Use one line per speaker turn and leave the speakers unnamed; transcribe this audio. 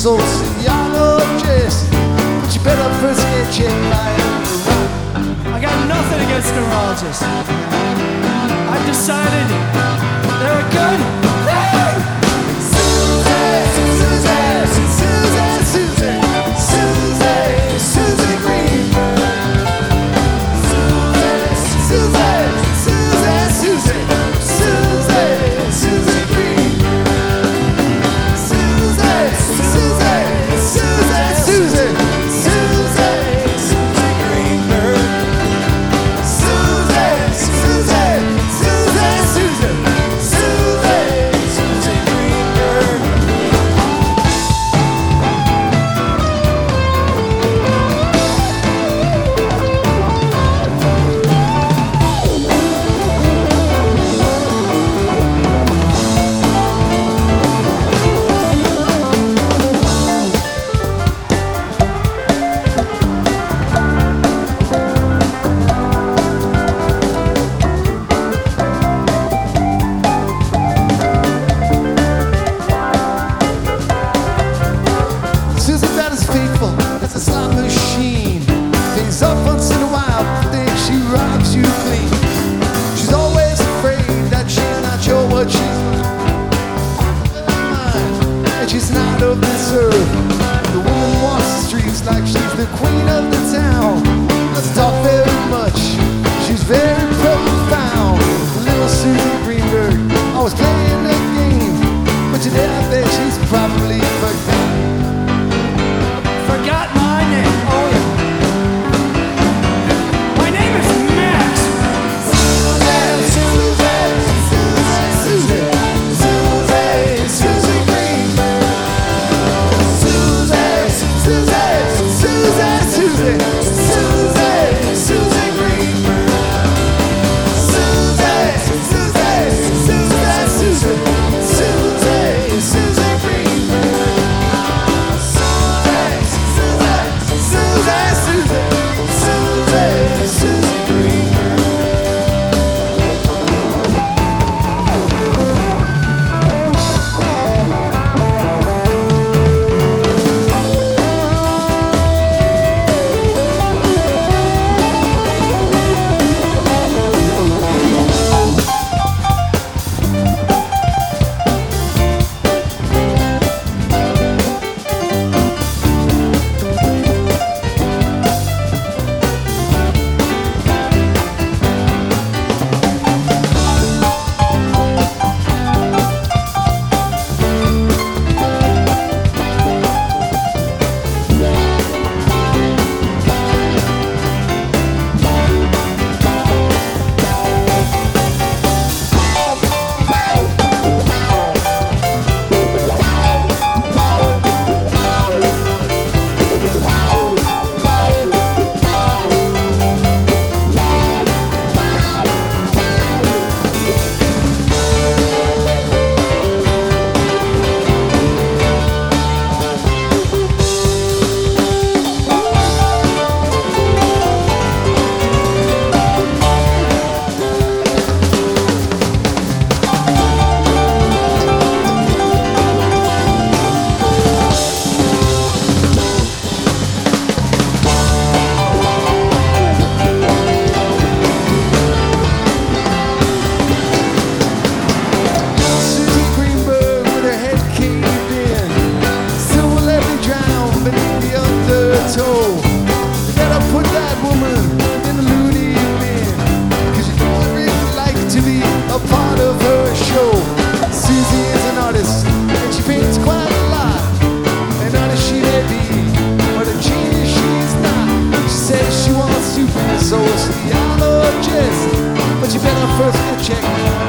sociologist. But you better first get checked by
I got nothing against neurologists. I've decided they're a good
undertow. You better put that woman in the loony you really like to be a part of her show. Susie is an artist and she paints quite a lot. An artist she may be, but a genius she's not. She says she wants to be a sociologist. But you better first get